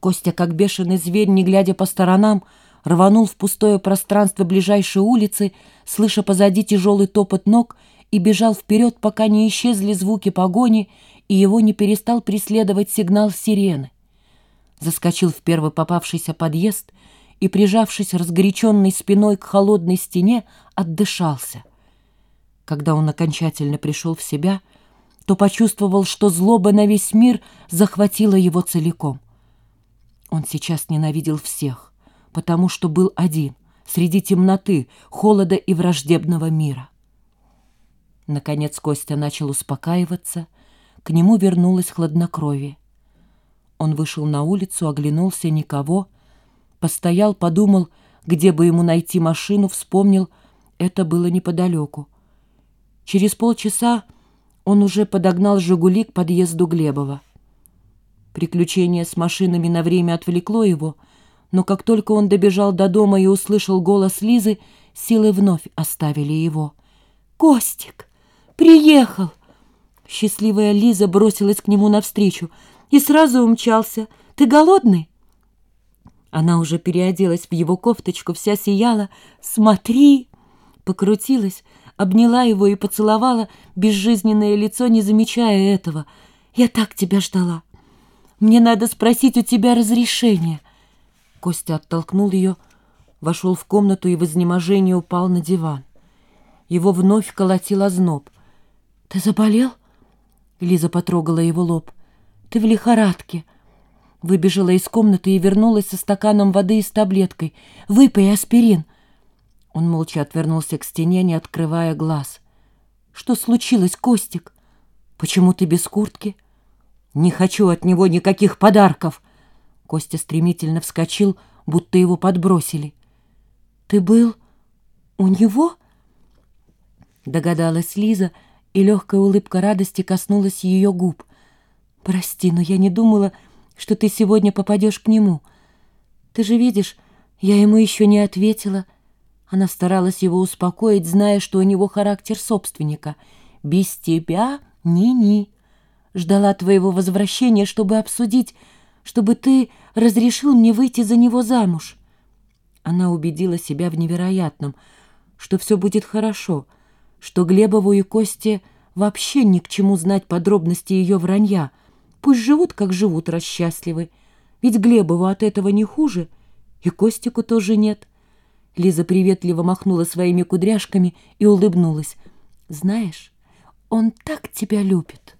Костя, как бешеный зверь, не глядя по сторонам, рванул в пустое пространство ближайшей улицы, слыша позади тяжелый топот ног, и бежал вперед, пока не исчезли звуки погони, и его не перестал преследовать сигнал сирены. Заскочил в первый попавшийся подъезд и, прижавшись разгоряченной спиной к холодной стене, отдышался. Когда он окончательно пришел в себя, то почувствовал, что злоба на весь мир захватила его целиком. Он сейчас ненавидел всех, потому что был один, среди темноты, холода и враждебного мира. Наконец Костя начал успокаиваться, к нему вернулось хладнокровие. Он вышел на улицу, оглянулся, никого, постоял, подумал, где бы ему найти машину, вспомнил, это было неподалеку. Через полчаса он уже подогнал «Жигули» к подъезду Глебова. Приключение с машинами на время отвлекло его, но как только он добежал до дома и услышал голос Лизы, силы вновь оставили его. «Костик! Приехал!» Счастливая Лиза бросилась к нему навстречу и сразу умчался. «Ты голодный?» Она уже переоделась в его кофточку, вся сияла. «Смотри!» Покрутилась, обняла его и поцеловала безжизненное лицо, не замечая этого. «Я так тебя ждала!» Мне надо спросить у тебя разрешения. Костя оттолкнул ее, вошел в комнату и в изнеможении упал на диван. Его вновь колотил озноб. «Ты заболел?» Лиза потрогала его лоб. «Ты в лихорадке». Выбежала из комнаты и вернулась со стаканом воды и с таблеткой. «Выпей аспирин». Он молча отвернулся к стене, не открывая глаз. «Что случилось, Костик? Почему ты без куртки?» Не хочу от него никаких подарков. Костя стремительно вскочил, будто его подбросили. Ты был у него? Догадалась Лиза, и легкая улыбка радости коснулась ее губ. Прости, но я не думала, что ты сегодня попадешь к нему. Ты же видишь, я ему еще не ответила. Она старалась его успокоить, зная, что у него характер собственника. Без тебя ни-ни ждала твоего возвращения, чтобы обсудить, чтобы ты разрешил мне выйти за него замуж. Она убедила себя в невероятном, что все будет хорошо, что Глебову и Косте вообще ни к чему знать подробности ее вранья. Пусть живут, как живут, рассчастливы. Ведь Глебову от этого не хуже, и Костику тоже нет. Лиза приветливо махнула своими кудряшками и улыбнулась. «Знаешь, он так тебя любит».